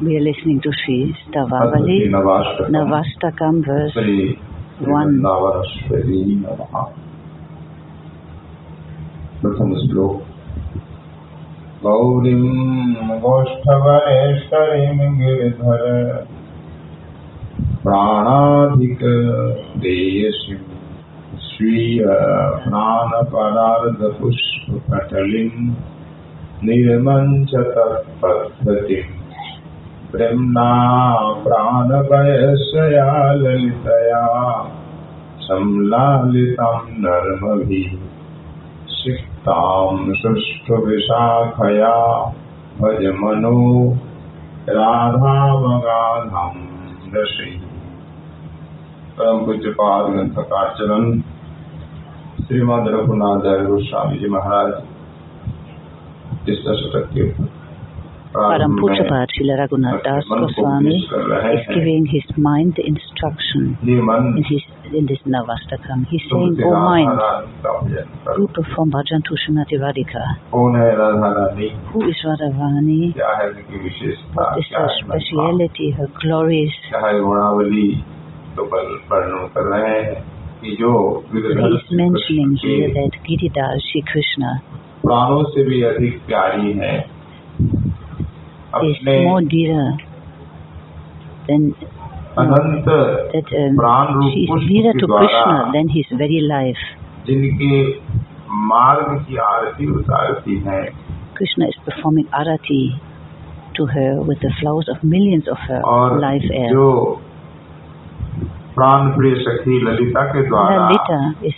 We are listening to Sri Stavavali, Navastakam, verse Shri One. वृंदावनश्वरी नमः प्रथम श्लोक गौरीं गोष्ठवनेश्वरीं गिरिधर प्राणाधिक देयसीं स्वीय प्राणपरार्धपुष्पकटलिं निर्मञ्चत पद्धतिम् ब्रह्मणा प्राणभयस्या ललितया संलालितं नर्मभिः, सिक्तां शुष्कविशाखया भज मनो राधावगाधं दशि। परम पूज्यपाद ग्रंथकारचरण श्रीमद रघुनाथ गोस्वामी जी महाराज, इस दशक के Param Pujapati Raghunath Das Goswami is giving his mind the instruction in, his, in this Navastakam. He's saying, oh O mind, who perform Bhajan Tushunati Radhika? Who is Radharani? What is her speciality, her glories? is mentioning here that Giridhar Shri Krishna प्राणों se bhi अधिक प्यारी hai is अपने more dearer than Anant that um, प्राण रूप she is पुष्प dearer के to द्वारा Krishna than his very life. जिनके मार्ग की आरती उतारती है Krishna is performing arati to her with the flowers of millions of her और life air. जो प्राण प्रिय सखी ललिता के द्वारा Lalita is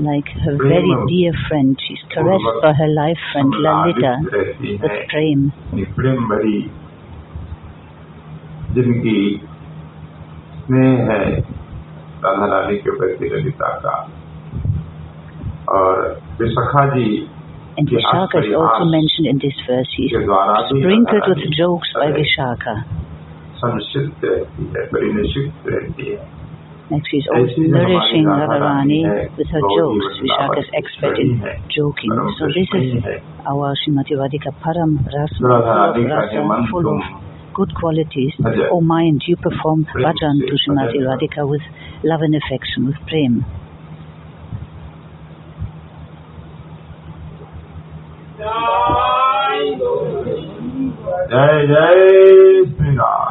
like her Prema. very dear friend. She's caressed by her life friend Lalita संलालित रहती with है prem. अपनी प्रेम भरी जिनकी स्नेह है राधा रानी के प्रति ललिता का और विशाखा जी And के Vishaka is आश्चर्य also mentioned in this verse. She के is द्वारा भी sprinkled Radha with Rani jokes by अरे, Vishaka. संक्षिप्त रहती है परिनिषिक्त रहती है Next is always nourishing Radharani with her jokes. which Vishaka is expert in joking. So this is our Srimati Radhika Param Rasa, Rasa, full of good qualities. Oh mind, you perform bhajan to Srimati Radhika with love and affection, with prem. Jai Jai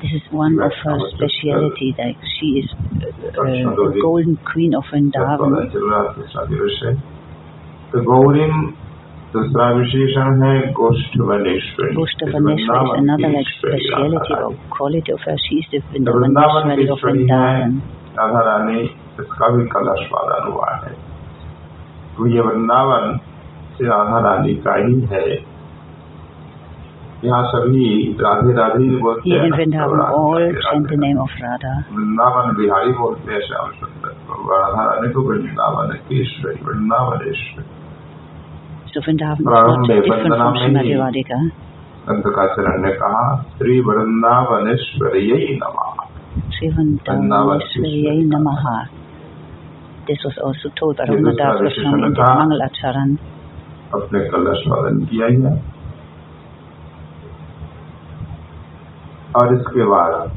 This is one of her speciality, that she is uh, uh, a golden queen of जब Vrindavan. पता चल रहा था दूसरा दिवस है तो गौरीम दूसरा विशेषण है गोष्ठ Vaneshwari Goshtavaneshwari is another like speciality or quality of her. She is the Vrindavan की Vrindavaneshwari of ईश्वरी है Vrindavan. राधा रानी इसका भी कलश वादन हुआ है तो ये वृंदावन से राधा रानी का ही है यहाँ सभी यहाँ सभी राधे राधे बोलते हैं वृंदावन बिहारी बोलते हैं श्याम राधा रानी को वृंदावन केश्वरी वृंदावनेश्वरी चरण ने कहा श्री वृंदावनेश्वर यही अपने कलश वादन किया ही। और इसके बाद।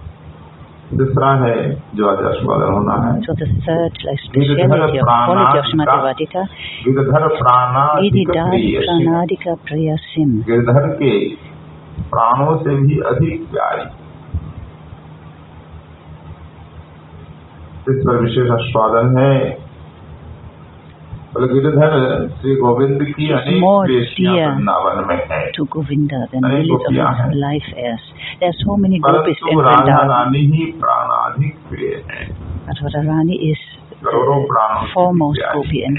तीसरा है जो आदर्शवादर होना है। So the third speciality Girdhar Girdhar के प्राणों से भी अधिक प्यारी। इस पर विशेष आस्वादन है। मतलब गिरधर श्री गोविंद की अनेक बेटियाँ वृंदावन में है टू गोविंदा देन है life as there so many gopis in Vrindavan Rani ही प्राणाधिक प्रिय है अथवा Rani is foremost gopi and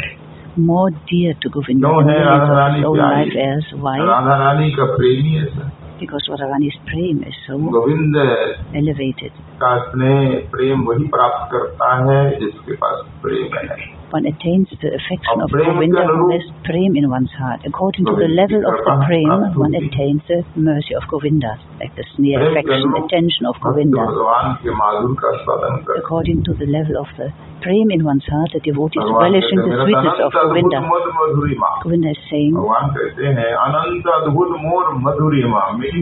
more dear to Govinda no, than Radharani his own life as wife. Radharani ka premi hai Because Radharani's prem is so Govinda elevated. का स्नेह प्रेम वही प्राप्त करता है जिसके पास प्रेम है one attains the affection of Govinda who has prem in one's heart. According to the level of the prem, one attains the mercy of Govinda, like the sneer, affection, attention of Govinda. According to the level of the prem in one's heart, the devotee is relishing the sweetness of Govinda. Govinda is saying,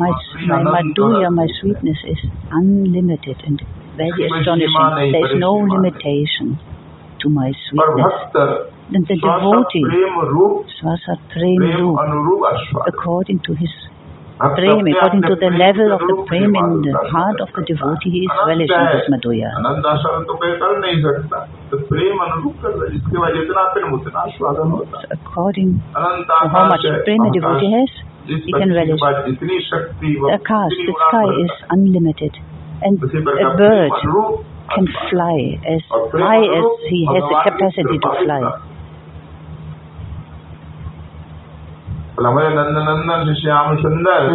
my, my madhurya, my sweetness is unlimited and very astonishing. There is no limitation to my sweetness. Then the devotee, Swasa Prem Rup, according to his prem, according to the level of the prem in the heart of the devotee, he is relishing this Madhuya. So according to how much prem a devotee has, he can relish. The Akash, the sky is unlimited. And a bird can fly as high as he has the capacity to fly.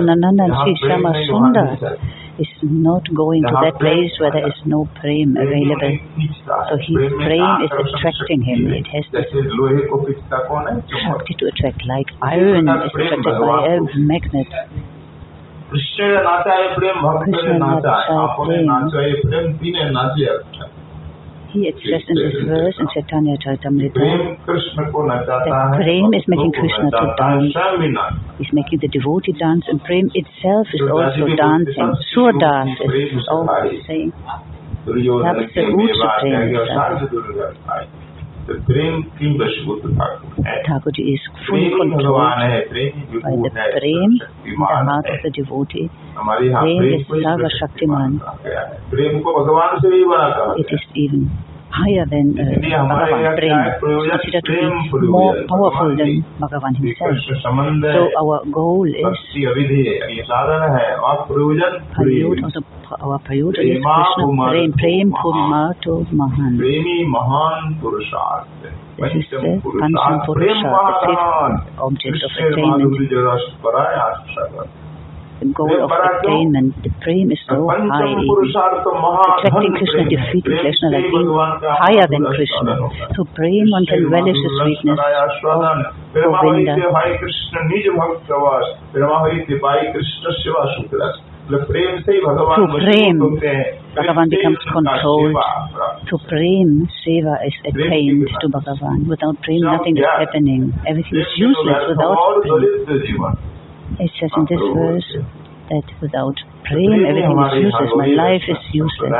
Nandananda Sri Shyam Sundar is not going to that place where there is no prem available. So his prem is attracting him. It has this to attract, like iron is attracted by a magnet. કૃષ્ણને નાચાય પ્રેમ ભક્તને He expressed in this verse in Chaitanya Charitamrita that Prem is making Krishna to dance. He's making the devotee dance and Prem itself is also dancing. Sure dance is always saying. That's the Ucha Prem itself. Prem Thakur ji is fully controlled by the प्रेम परमात्मा से devoted. Prem is सर्वशक्तिमान. प्रेम को भगवान से ही बना It is even higher than uh, इसलिए हमारे Bhagavan यहाँ क्या Prem. है It's प्रयोजन considered to प्रेम be प्रयोजन more powerful भगवान than की Bhagavan श्री himself. कृष्ण संबंध है So our goal is भक्ति अविधि है ये साधन है और प्रयोजन Prayod, Prem also our Prayod is Prema Krishna Kumar Prem, Prem Mahan. Purmato Mahan. प्रेमी महान पुरुषार्थ है। This is पंचम the पुरुषार्थ Pancham प्रेम Purusharth, the महान fifth object of Krishna attainment. The goal of attainment, the prem is so high. Attracting Krishna, defeating Krishna, like higher than Krishna. So prem one can relish the sweetness of Govinda. To prem, Bhagavan becomes controlled. To prem, Seva is attained to Bhagavan. Without prem, nothing is happening. Everything is useless without prem. It says in this verse that without praying everything is useless, my life is useless.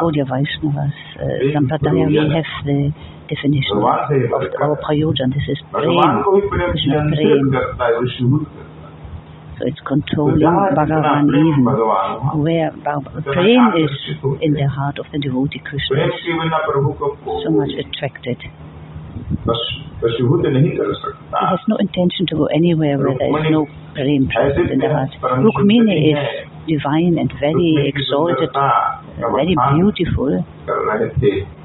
Gaudiya Vaishnavas, uh, Sampradaya, we have the definition of our prayojan. This is praying, Krishna praying. So it's controlling Bhagavan even. Where praying is in the heart of the devotee Krishna so much attracted. Prashuddha nahi. He has no intention to go anywhere where there is no prem present in the heart. Rukmini is divine and very exalted, very beautiful.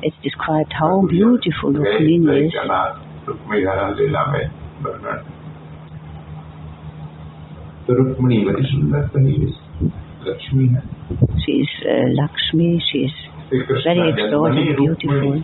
It's described how beautiful Rukmini is. Rukmini very sundar is Lakshmi. She is uh, Lakshmi, she is very exalted, beautiful.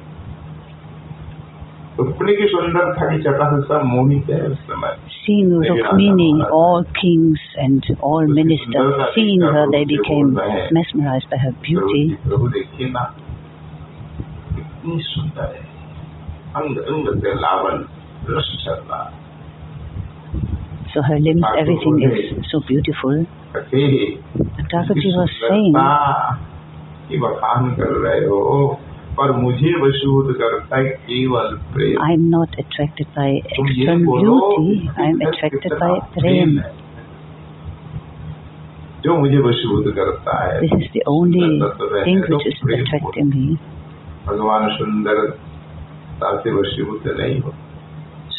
होगी हो। रुक्मिणी की सुंदरता की चटा से सब मोहित है उस समय Seeing Rukmini, all kings and all ministers, seeing her, they became mesmerized by her beauty. प्रभु प्रभु देखिए ना कितनी सुंदर है अंग अंग से लावन रस चल रहा है So her limbs, everything is so beautiful. कथे Thakurji was saying, की बखान कर रहे हो पर मुझे वसूद करता है केवल प्रेम I'm not attracted by तुम ये external बोलो beauty, कि I'm कितना attracted कितना by प्रेम prem. है। जो मुझे वसूद करता है This is the only तत्व है, thing तो which is Prem attracting me. भगवान सुंदर से वशीभूत नहीं हो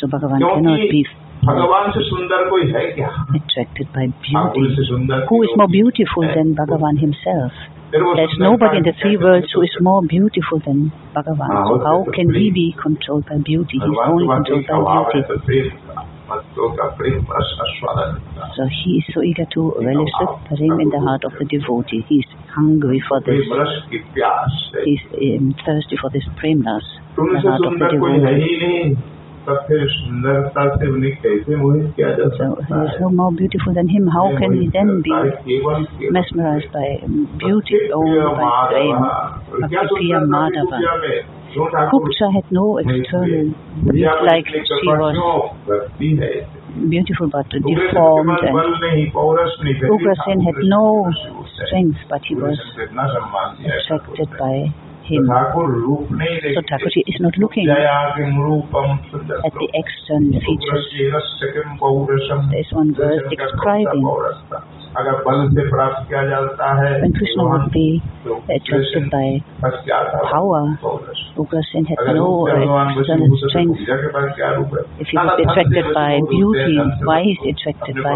So Bhagavan cannot क्योंकि be भगवान से सुंदर कोई है क्या attracted by ठाकुर beauty. से सुंदर Who is more कोई there's nobody in the three worlds who is more beautiful than Bhagavan. So how can he be controlled by beauty? He's only controlled by beauty. So he is so eager to relish the in the heart of the devotee. He is hungry for this. He is um, thirsty for this Premlas in the heart of the devotee. So so more beautiful than him, how can he then be mesmerized by um, beauty or by flame? Bhaktipriya Madhava. Kubja uh, had no external beauty like she was beautiful but deformed and Ugrasen had no strength but he was attracted by him. So Thakurji is not looking at the external features. There is one verse describing अगर Krishna would be attracted uh, by power Ugrasen had no external strength if he was attracted by beauty why is he attracted by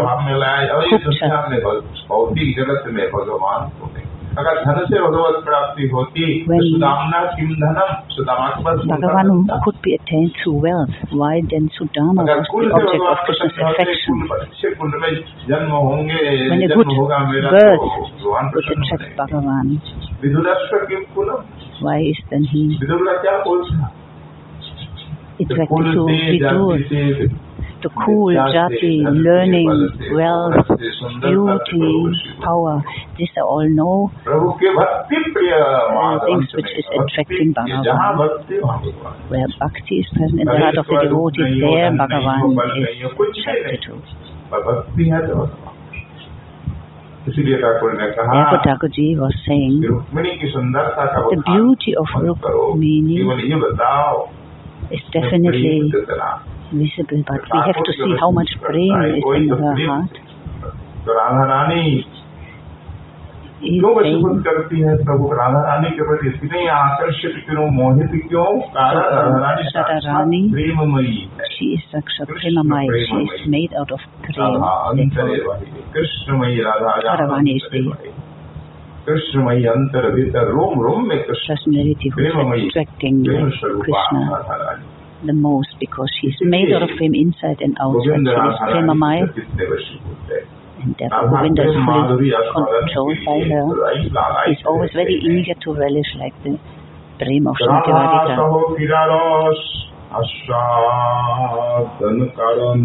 Kubja में लाया और ये खूब दुनिया में भग- भौतिक जगत में भगवान को है। अगर धन से भगवत प्राप्ति होती तो When- सुदामना किम धनम सुदामा के पास कौन सा Bhagavan धन था? could be attained through wealth? Why then Sudama अगर was कुल the से object भगवान of Krishna's प्रसन्न होते, affection? कुल अच्छे कुल में जन्म होंगे When a जन्म good होगा मेरा birth तो भगवान would प्रसन्न attract होंगे Bhagavan. विदुरस्व Kim coulomb Why is then he Vidur का क्या कुल था attracted कुल to से Vidur? the cool, jati, learning, wealth, beauty, power. These are all know uh, things which is attracting Bhagavan. Where bhakti is present in the heart of the devotee, there Bhagavan is attracted to. Therefore, Thakurji was saying, the beauty of Rukmini is definitely visible, but we have to see how much prem is in तो her heart. तो क्यों वशीभूत करती है प्रभु राधा रानी के प्रति इतनी आकर्षित क्यों मोहित क्यों राधा रानी राधा साक्षात रानी प्रेममयी she is Sakshat Premamai, she is made out of prem. कृष्णमयी Radha is the- कृष्णमयी अंतर भीतर रोम रोम में Krishna attracting Krishna Radha Rani the most because she is made out of prem inside and outside. Govind She is Radha Rani Premamai से कितने वशीभूत है and therefore Radha Govinda is Prem fully माधुरी आस्वादन के controlled by लिए her. सदाई लालाई He is always very रहते हैं। eager to relish like the prem of Radha Shantivarika. সহ ক্রীড়ারস আস্বাদন কারণ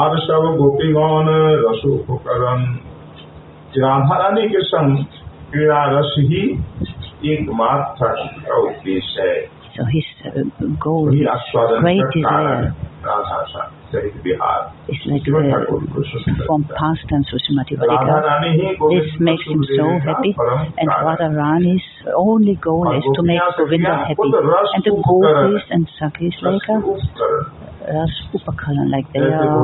আর सब गोपीगण रस उपकरण राधा रानी के संग क्रीड़ा रस ही एकमात्र का उद्देश्य है so his uh, goal, his great desire, is like the, from past and Susmati This makes him so happy, and Radha only goal is to make Govinda happy. And the gopis and sakis like a ras upakalan, like they are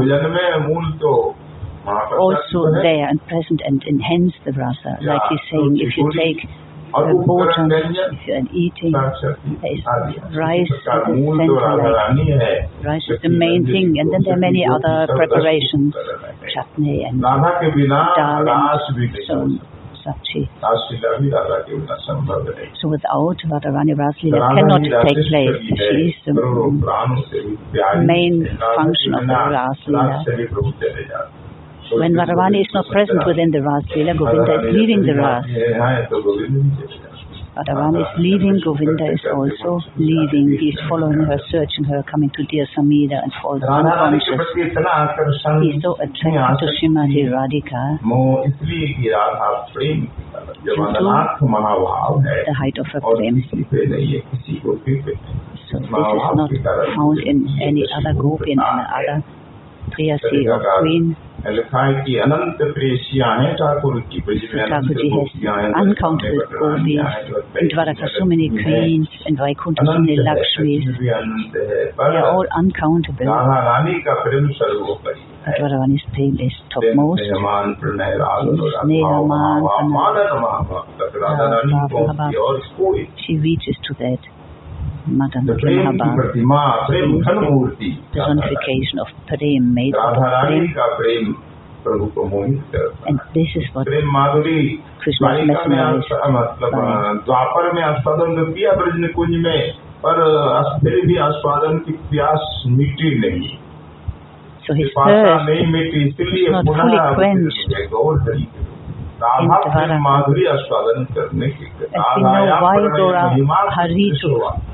also there and present and enhance the rasa. Like he's saying, if you take unfortunately and eating is rice at the center rice is the main thing and then there are many other preparations chutney and dal and so so without Radharani Raslila cannot take place. She is the main function of the Raslila. When Radharani is not present within the Ras, Vela Govinda is leaving the Ras. Radharani is leaving, Govinda is also leaving. He is following her, searching her, coming to dear Samida and falls unconscious. He is so attracted to Srimati Radhika the height of her claim. So this is not found in any other group, in any other Triasi or Queen. लिखा है कि अनंत प्रेसियां हैं ठाकुर की ब्रज में अनंत Thakur ji गोपियां हैं, has uncountable gopis. In Dwaraka, so many queens, and Vaikuntha, so Anant many है, Lakshmis. सच में भी अनंत है They पर are all uncountable. Radha Rani का प्रेम सर्वोपरि है But Radharani's flame is Prem topmost. स्नेहमान Pranay राग Yes, अनुराग स्नेहमान, भाव, प्रणय। मानन महाभक्त राधा रानी भाव, को भाव। और कोई She reaches to that Madan Kirtaba. Personification of Prem made up of Prem. And this is what Krishna is mesmerized द्वापर में आस्वादन तो किया ब्रज ने कुंज में पर फिर भी आस्वादन की प्यास मिटी नहीं So his thirst is not fully quenched. Radha प्रेम माधुरी आस्वादन करने की राधाया Hari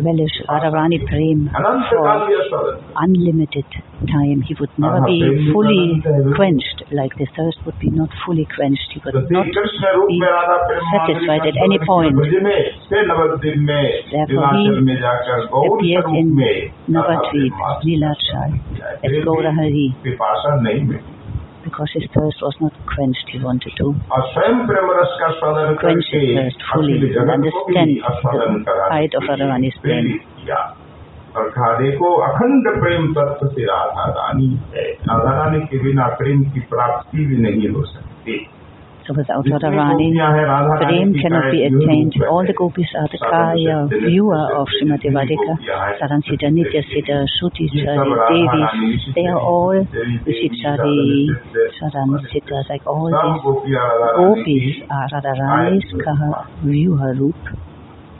relish Radharani Prem for unlimited time. He would never be fully quenched, like the thirst would be not fully quenched. He would not be satisfied at any point. Therefore, he appeared in Navadvip, Nilachal, at Gaurahari because his thirst was not quenched, he wanted to और स्वयं प्रेम रस का आस्वादन quench करके his thirst fully Akhil and जगत को भी understand आस्वादन the कराने height of के लिए Radharani's prem. प्रेरित किया और कहा देखो अखंड प्रेम तत्व से राधा रानी है राधा रानी के बिना प्रेम की प्राप्ति भी नहीं हो सकती so without Radharani, Prem cannot be attained. All the gopis are the kaya, viewer of Srimati Radhika, Saransita, Nityasita, Shutisari, Devi. They are all Visipsari, Saransita, like all these gopis are Radharani's kaya, viewer, roop.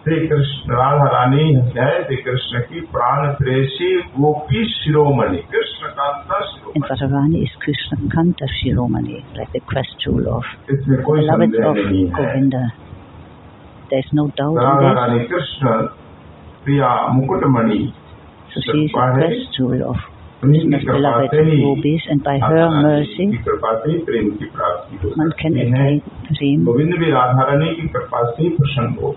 Shri Krishna Radha Rani जय श्री कृष्ण की प्राण प्रेषी गोपी शिरोमणि। कृष्ण कांता शिरोमणि। राधा कृष्ण कांता शिरोमणि like the crest jewel of इसमें कोई संदेह नहीं Govinda there is no doubt Radha Rani Krishna Priya Mukutmani so she is the crest of Radha Rani की कृपा से प्रसन्न हो।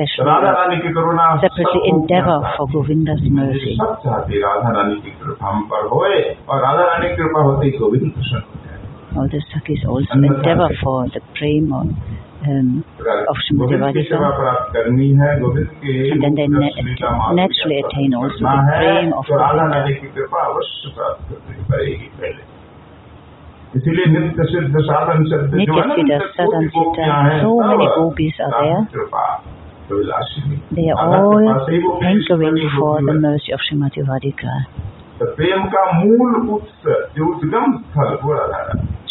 especially राधा रानी की करुणा separately सबको endeavor ज्ञाता for Govinda's है। mercy. सब चाहते राधा रानी की कृपा हम पर होए और राधा रानी की कृपा होते ही गोविंद प्रसन्न हो जाए All the Sakis also endeavor for the prema um, of Srimati Govind की सेवा Radhika. प्राप्त करनी है गोविंद के And then they रूप na- रस लीला माधुर्य naturally प्राप्त attain also करना the है, prem of तो राधा Govinda. रानी की कृपा अवश्य प्राप्त करनी पड़ेगी पहले इसीलिए नित्य सिद्ध साधन सिद्ध जो Nitya अनंत Siddha, कोटि Sadhan गोपियां Siddha, हैं, so सब many gopis are Radha there. They are all anchoring for the mercy of Srimati Radhika.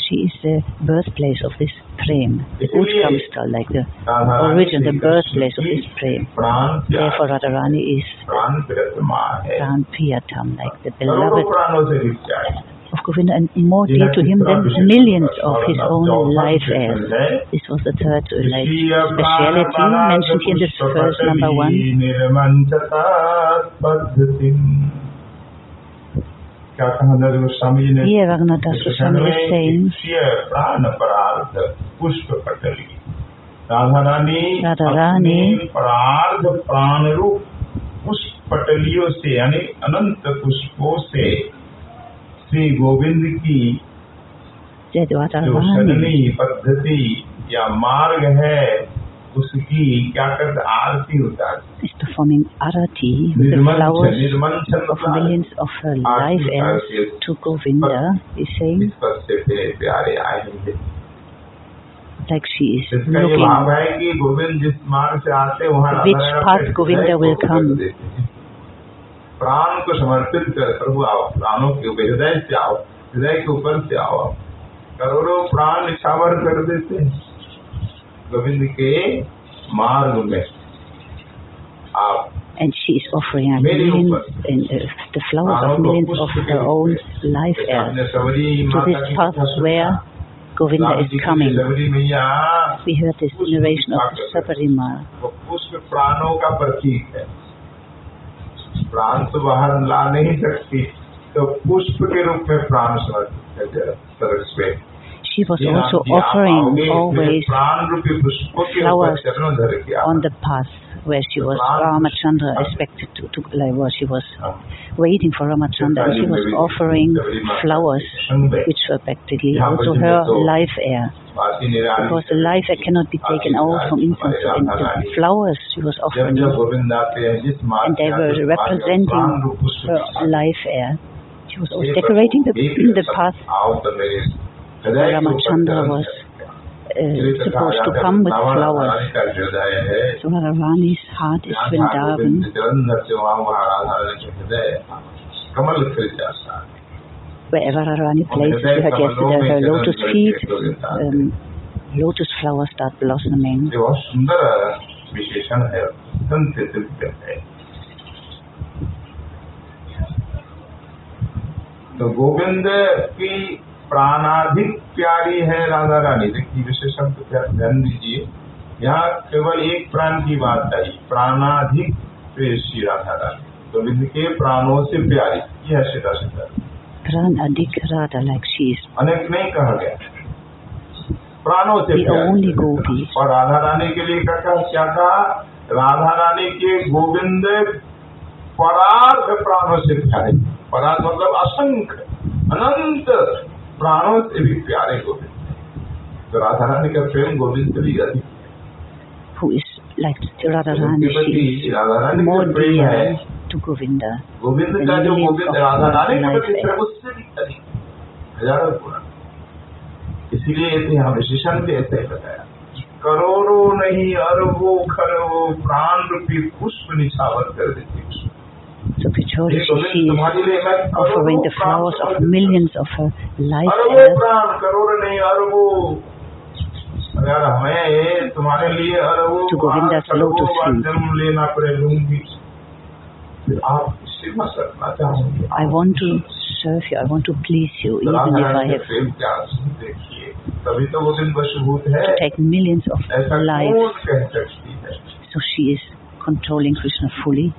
She is the birthplace of this prem, the Utkamstal, like the origin, the birthplace of this prem. Therefore Radharani is Pranpiyatam, like the beloved of Govinda and more dear to him than millions of his own life heirs. This was the third like, speciality mentioned here in this verse number one. Here Raghunath Das Goswami is saying Radharani Radharani प्राण रूप पुष्प पटलियों से यानी अनंत पुष्पों से श्री गोविंद की जो सजनी पद्धति या मार्ग है उसकी क्या करते आरती होता आरती इसे uh, उतारती प्यारे आएँगे Like she is looking. Which path Govinda will come? हैं। प्राण को समर्पित कर प्रभु आओ प्राणों के ऊपर हृदय से आओ हृदय के ऊपर से आओ करोड़ों प्राण निछावर कर देते हैं गोविंद के मार्ग में आप and she is offering up millions and uh, the flowers of millions of her own हमने सबरी to this path where Govinda is coming. We heard this narration of Sabarima. वो पुष्प प्राणों का प्रतीक है प्राण तो बाहर ला नहीं सकती तो पुष्प के रूप में प्राण समर्पित है सरस पे She was ये also आप- ये आप offering आओगे, मेरे always प्राण रूपी पुष्पों के ऊपर flowers चरणों धर के आओ। on the path where she was Ramachandra expected to, to like where she was waiting for Ramachandra. She was offering flowers, which were practically also her life air. Because the life air cannot be taken out from incense and the flowers she was offering, and they were representing her life air. She was also decorating the, the path where Ramachandra was धर के आओ। uh, supposed to come with flowers Radharani का हृदय है so Radharani's heart is जहाँ जहाँ Vrindavan Govind Jalandhar से वहाँ वहाँ राधारानी का हृदय कमल खिल जाता है wherever Radharani places her yesterday her lotus feet um, lotus flowers start blossoming ये बहुत सुंदर विशेषण है अत्यंत दिव्य है तो गोविंद की प्राणाधिक प्यारी है राधा रानी। देखिए विशेषण को ध्या- ध्यान दीजिए। यहाँ केवल एक प्राण की बात आई। प्राणाधिक प्रेसी राधा रानी। गोविंद के प्राणों से प्यारी। यह सीधा सीधा। Radha like she is. अनेक नहीं कहा गया। प्राणों से प्यारी। gopi. और राधा रानी के लिए क्या कहा? क्या कहा? राधा रानी के गोविंद परार्थ प्राणों से प्यारे। परार्थ मतलब असंख्य अनंत प्राणों से भी प्यारे गोविंद तो राधा रानी का प्रेम गोविंद से भी अधिक। Who is like Radharani? उनके she is Radha Rani more प्रेम है। dear to Govinda. गोविंद का जो गोविंद राधा रानी के प्रति प्रेम उससे भी अधिक। हज़ारों गुना। इसीलिए ऐसे यहाँ विशेषण भी ऐसे ही बताया। करोड़ों नहीं अरबों खरबों प्राण रूपी पुष्प निछावर कर देते heard it, she is offering the flowers of millions of her life earth. to Govinda's lotus feet. I want to serve you, I want to please you, even if I have to take millions of lives. So she is controlling Krishna fully.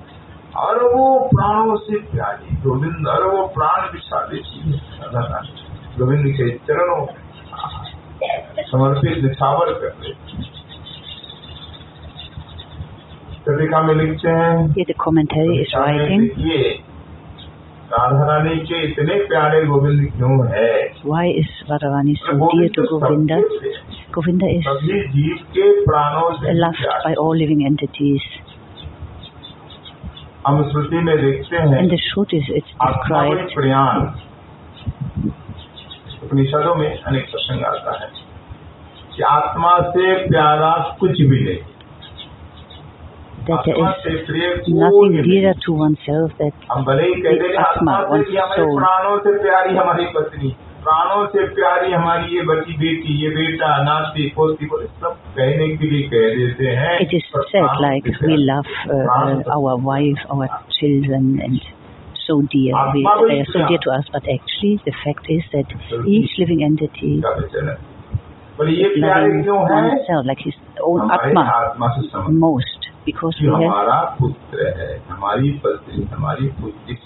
अरबों प्राणों से प्यारी। गोविंद अरबों प्राण देती है गोविंद के चरणों में समर्पित निछावर कर देती कविका में लिखते हैं। ये is कविता में राधा रानी के इतने प्यारे गोविंद क्यों है? Why is Radharani so dear to तो Govinda। Govinda is loved by all living entities. हम श्रुति में देखते हैं and the Shrutis it's described प्रयाण उपनिषदों में अनेक प्रसंग आता है कि आत्मा से प्यारा कुछ भी नहीं that there is nothing dearer to oneself that ही हैं आत्मा से one's soul. प्राणों से प्यारी हमारी पत्नी प्राणों से प्यारी हमारी ये बची बेटी ये बेटा नाती पोती पोती सब कहने के लिए कह देते हैं it is पर said प्राणों like से we प्यारी। love uh, uh, our wife our children and so dear we, आत्मा they are so वही dear to us but actually the fact is that each living entity का वचन है पर ये is प्यारे loving क्यों है oneself like his own हमारे atma आत्मा से समझ most because we have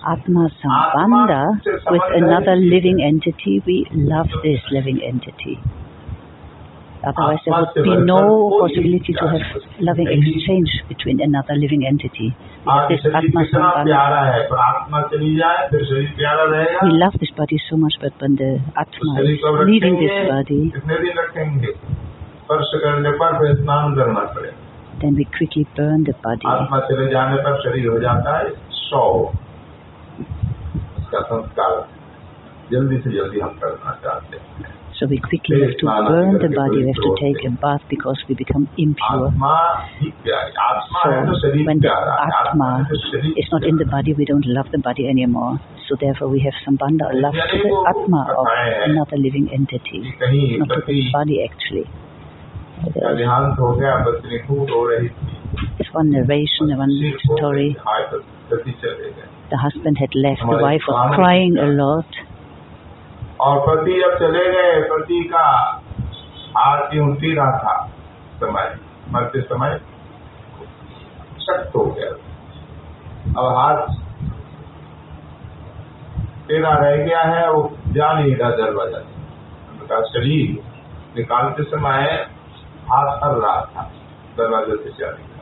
Atma Sambandha with another living entity, we love this living entity. Otherwise there would be no possibility to have loving exchange between another living entity. This Atma We love this body so much, but when the Atma is leaving this body, कितने दिन रखेंगे स्पर्श करने पर फिर स्नान करना पड़ेगा then we quickly burn the body. आत्मा चले जाने पर शरीर हो जाता है सौ इसका संस्कार जल्दी से जल्दी हम करना चाहते हैं So we quickly have to burn the body, we have to take a bath because we become impure. आत्मा ही प्यारी आत्मा So है तो शरीर when the प्यारा है Atma है तो शरीर is not in the body, we don't love the body anymore. So therefore we have sambandha, love to the Atma of another living entity, कि कहीं not to पति the body actually. One narration, one story. The husband had left, the wife was crying a lot. और पति जब चले गए पति का हाथ यूँ रहा था समय मरते समय सख्त हो गया। अब हाथ तेरा रह गया है वो जा नहीं रहा दरवाज़ा। शरीर निकालते समय दरवाजे से जा नहीं रहा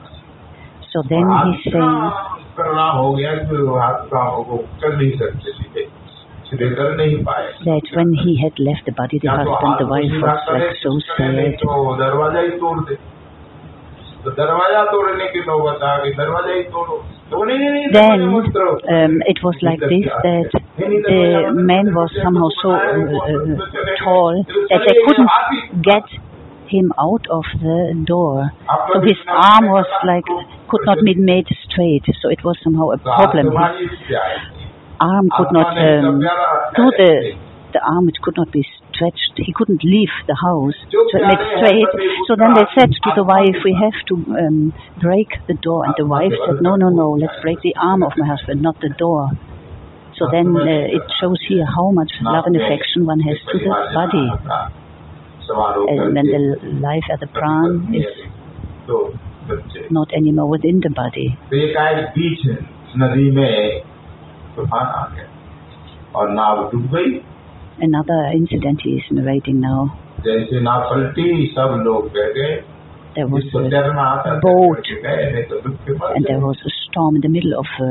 So then he's इतना saying, करना हो गया कि वो हाथ का वो कर नहीं सकते सीधे सीधे कर नहीं पाए that when he had left the body, the या तो husband, the हाथ को wife सीधा was करे, like so कुछ करे, नहीं sad. तो दरवाजा ही तोड़ दे तो दरवाजा तोड़ने की नौबत आ गई दरवाजा ही तोड़ो तो नहीं नहीं नहीं Then दरवाजा मत तोड़ो। um, it was like this that the man was somehow so uh, uh, tall that they couldn't get him out of the door. So his arm was like, could not be made straight. So it was somehow a problem. His arm could not um, do the the arm it could not be stretched. He couldn't leave the house, made straight. So then they said to the wife, "We have to um, break the door." And the wife said, "No, no, no. Let's break the arm of my husband, not the door." So then uh, it shows here how much love and affection one has to the body and then the life at the pran is not anymore within the body. Another incident he is narrating now. There was a boat and there was a storm in the middle of uh,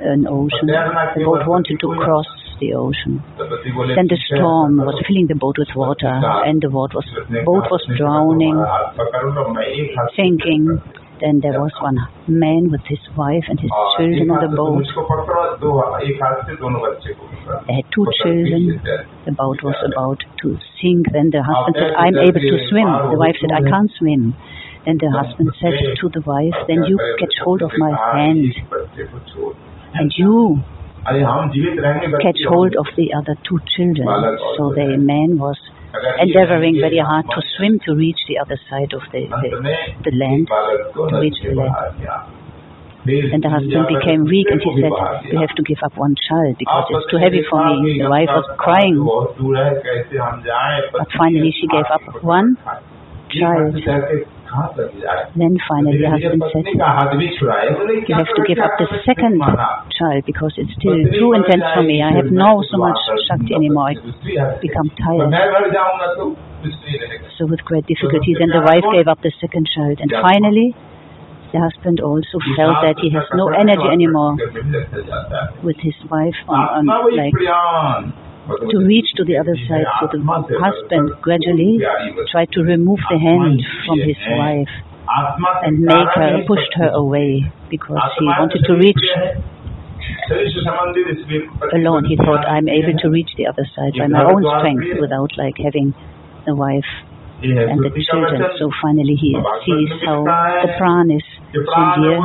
an ocean. The boat wanted to cross the ocean. Then the storm was filling the boat with water and the boat was, boat was drowning, sinking. Then there was one man with his wife and his children on the boat. They had two children. The boat was about to sink. Then the husband said, I'm able to swim. The wife said, I can't swim. Then the husband said to the wife, then you catch hold of my hand and you catch hold of the other two children. So the man was endeavoring very hard to swim to reach the other side of the, the, the land, to reach the land. And the husband became weak and he said, we have to give up one child because it's too heavy for me. The wife was crying. But finally she gave up one child then finally, the husband said, you have to give up the second child because it's still too intense for me. I have no so much Shakti anymore. I become tired. So with great difficulty, then the wife gave up the second child. And finally, the husband also felt that he has no energy anymore with his wife on, on like to reach to the other side. So the husband gradually tried to remove the hand from his wife and make her, pushed her away because he wanted to reach alone. He thought, I'm able to reach the other side by my own strength without like having the wife and the children. So finally he sees how the pran is so dear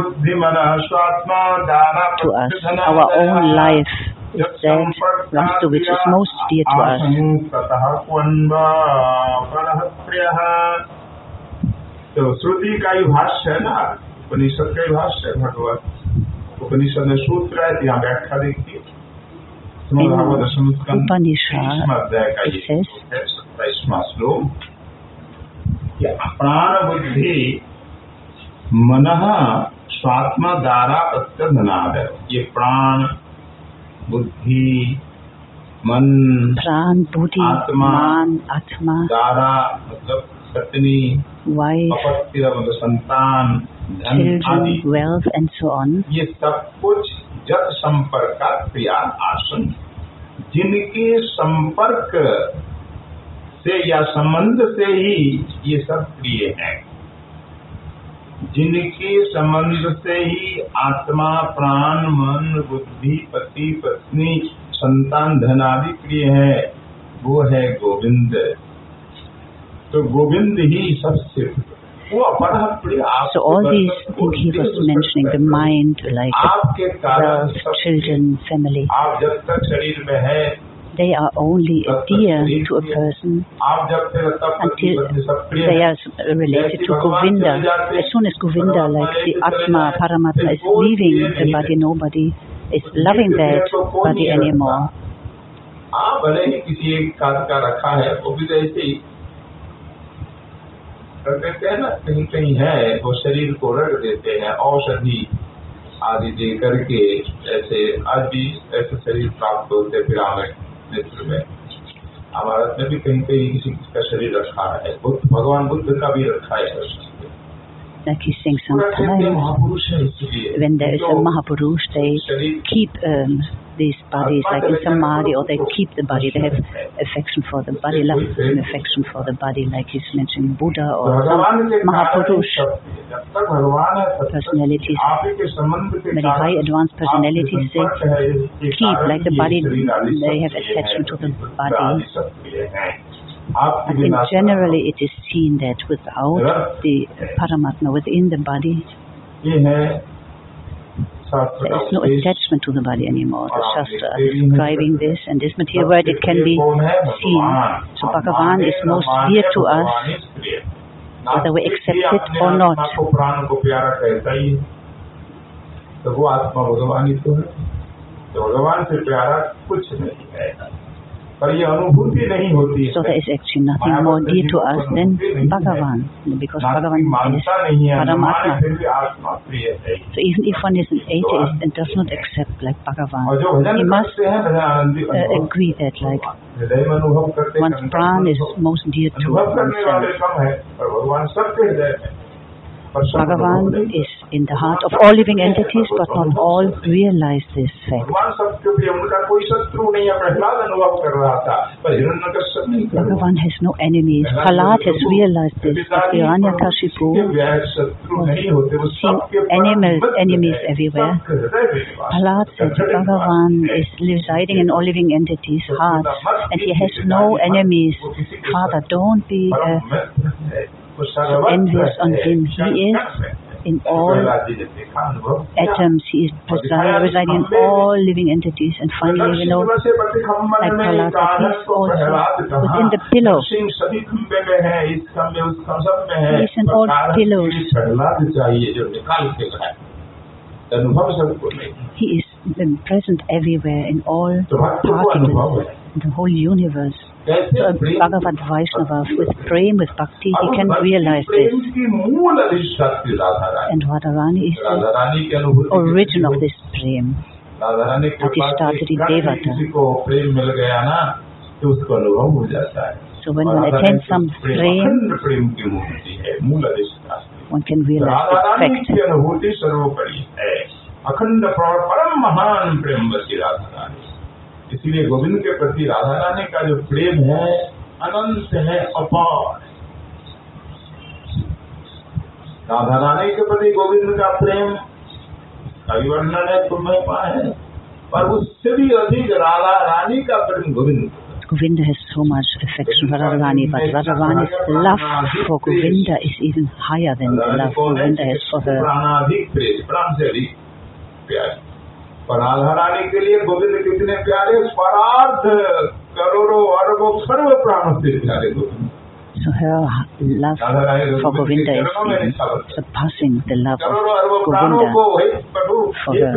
to us. Our own life is that Vastu which is most dear to us. तो श्रुति का ही भाष्य है ना उपनिषद का ही भाष्य है भगवत उपनिषद में सूत्र है यहाँ व्याख्या देखिए है कि प्राण बुद्धि मन स्वात्मा द्वारा प्रत्यधनाद ये प्राण बुद्धि मन प्राण बुद्धि आत्मा मान आत्मा दारा मतलब सतनी वाइफ मतलब संतान धन वेल्थ एंड सो ऑन ये सब कुछ जब संपर्क का क्रिया आसन। जिनके संपर्क से या संबंध से ही ये सब प्रिय हैं। जिनके संबंध से ही आत्मा प्राण मन बुद्धि पति पत्नी संतान धन आदि प्रिय है वो है गोविंद। तो गोविंद ही सबसे So all these things he was mentioning, the mind, like सब children, family, आप जब तक शरीर में है they are only dear to a person आप जब फिर तब पति until पत्नी सब प्रिय they है are related to Govinda. As soon as Govinda, like the Atma, Paramatma, is leaving the body, nobody is loving that body anymore. हाँ भले ही किसी एक काज का रखा है वो भी तो ऐसे ही रख देते हैं ना कहीं कहीं है वो शरीर को रख देते हैं औषधि आदि दे करके ऐसे आज भी ऐसे शरीर प्राप्त होते हैं पिरामिड मित्र में हमारा में भी कहीं कहीं किसी किसी का शरीर रखा है बुद्ध भगवान बुद्ध का भी रखा है Like he's saying पूरा कहते हैं sometimes महापुरुष है इसलिए when there is a जो Mahapurush, they शरीर keep um, these bodies like in samadhi or they keep the body. They have affection for the body love and affection for the body like he's mentioned buddha or mahapurush. Personalities very high advanced personalities they keep like the body they have attachment to the body. But in generally it is seen that without the paramatma within the body there का is no उपदेश। attachment to the body anymore. The और आप Shastra are देखते भी हैं describing this, and this material world it can be कौन है? seen. भगवान। So आप Bhagavan माने is न most माने, dear to us, भगवान ही प्रिय है। whether we नास्तिक accept भी it अपने or not. आत्मा को प्राण को प्यारा कहता ही है। तो वो आत्मा भगवान ही तो है तो भगवान से प्यारा कुछ नहीं है so there is actually nothing more dear to us than Bhagavan, because Bhagavan is Paramatma. So even if one is an atheist and does not accept like Bhagavan, he must uh, agree that like one's pran is most dear to oneself. Bhagavan is in the heart of all living entities, but not all realize this fact. Bhagavan has no enemies. Prahlad has realized this. Hiranyakashipu was seeing animals, enemies everywhere. Prahlad said Bhagavan is residing in all living entities' hearts, and he has no enemies. Father, don't be uh, surrenders unto Him He is in all atoms. He is Prasada residing in all living entities. And finally, you know, like Prahlada, He is also within the pillow. He is in all pillows. He is present everywhere in all particles, in the whole universe. Bhagavan Vaishnavas, with prema, with bhakti, he can realize this. And Radharani is the origin of this prema. Adhishtatari Devata. So when one attains some prema, one can realize its effect. अखंड परम महान प्रेम बसी राधा रानी इसीलिए गोविंद के प्रति राधा रानी का जो प्रेम है अनंत है अपार राधा रानी के प्रति गोविंद का प्रेम कवि वर्णन है तुम्हें है पर उससे भी अधिक राधा रानी का प्रेम Govind Govinda has so much affection for Radharani, but Radharani's love for Govinda is even higher than the love Govinda has for her. पराध हराने के लिए गोविंद कितने प्यारे परार्थ करोड़ों अरबों सर्व प्राणों से प्यारे गोविंद। So her love तो for Govinda is, अच्छा surpassing the love of Govinda for her.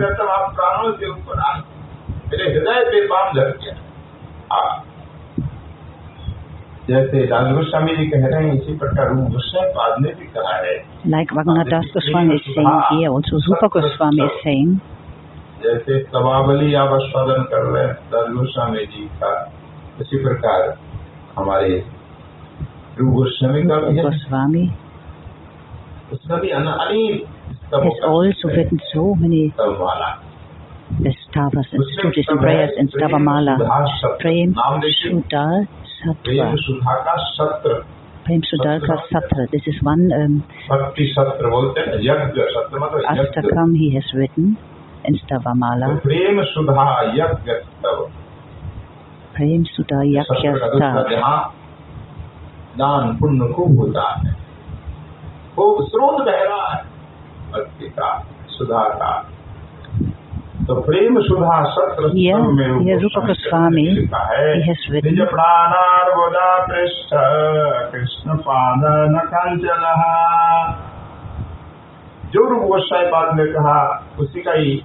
जैसे राजगोस्वामी जी कह रहे हैं इसी प्रकार रूप गोस्वामी बाद में भी कहा है। लाइक वगना दास गोस्वामी गोस्वामी जैसे तबावली आप आस्वादन कर रहे हैं सर स्वामी जी का उसी प्रकार हमारे गुरु गोस्वामी का भी गोस्वामी उसका भी अनेक has also written so many stavas and stutis and prayers and stavamala. Prem Sudar Sattva. Prem Sudarka Satra. This is one um, Astakam he has written. and Prem Prem Sudha Prem Prem Sudha दान पुण्य को होता है। खूब स्रोत बह रहा है भक्ति का सुधा का। तो प्रेम सुधा सत्र में रूप गोस्वामी निज प्राणार्वदा पृष्ठ कृष्ण पाद न कांचन। जो रूप गोस्वामी बाद में कहा उसी का ही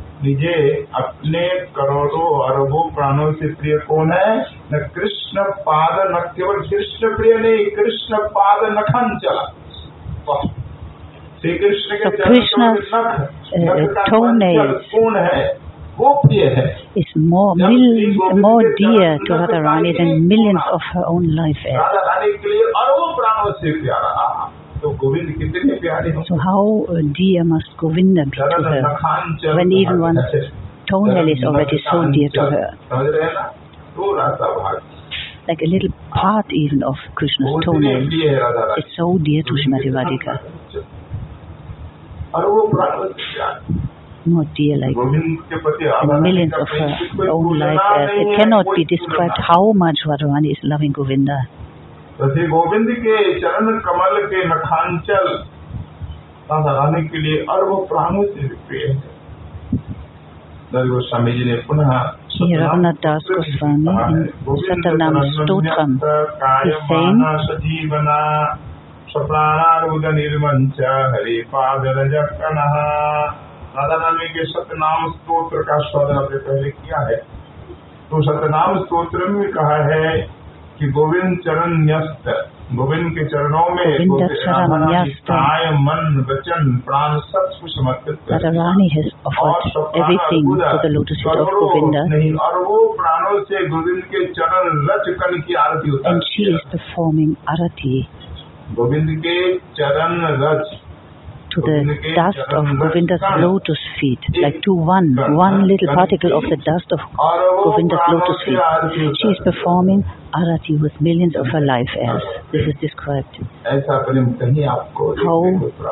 निजे अपने करोड़ों अरबों प्राणों से प्रिय कौन है? न कृष्ण पाद न केवल कृष्ण प्रिय नहीं कृष्ण पाद नखन चला श्री कृष्ण के कृष्ण नख का पंचल कौन है? वो प्रिय है। is more, mil, more dear to Radharani than millions of her own life heirs. Radha Rani के लिए अरबों प्राणों से प्यारा। So how uh, dear must Govinda be to her when even one's toenail is already so dear to her? Like a little part even of Krishna's toenail is so dear to Srimati Radhika. Not dear like millions of her own life. It cannot be described how much Radharani is loving Govinda. Shri Govind के चरण कमल के नखांचल रानी के लिए और वो प्राणों से प्रिय है। गोस्वामी जी ने पुनः Here Raghunath Das Goswami in Satanam Stotram is saying, सजीवना निर्मंच Hari पाद रजकन राधा रानी के सतनाम स्तोत्र का स्वाद आपने पहले किया है। तो सतनाम स्त्रोत्र में कहा है कि गोविंद चरण न्यस्त गोविंद के चरणों में काय मन वचन प्राण सब कुछ समर्पित कर Radharani has offered everything to the lotus feet of Govinda और वो प्राणों से गोविंद के चरण रच कन की आरती होती and she is performing arati Govind के चरण रच to the dust of Govinda's lotus feet, like to one, one little particle of the dust of Govinda's lotus feet. She is performing arati with millions of her life airs. This is described. How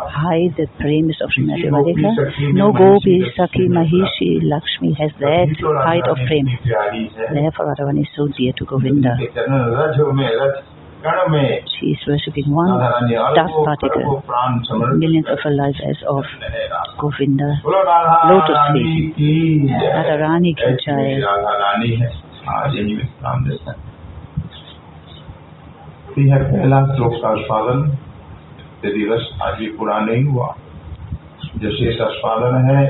high the prem is of Srimati Radhika. No Gopi, Sakhi, Mahishi, Lakshmi has that height of prem. Therefore, Radhavan is so dear to Govinda. She is worshipping one dust particle, millions of her life as of Govinda, lotus feet. Radharani ki jai. यह पहला श्लोक का स्वादन ये दिवस आज भी पूरा नहीं हुआ जो शेष स्वादन है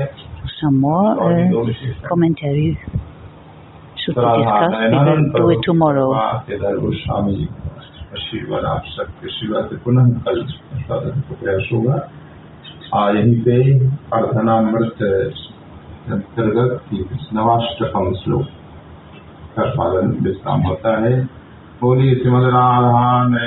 Some more uh, commentaries should be discussed. We will do it tomorrow. आशीर्वाद आप सबके शिवा से पुनः कल साधन को प्रयास होगा। आज यहीं पे अर्धनामृत अंतर्गत की नवाष्टकम श्लोक का पालन विश्राम होता है। बोलिए श्रीमद राधा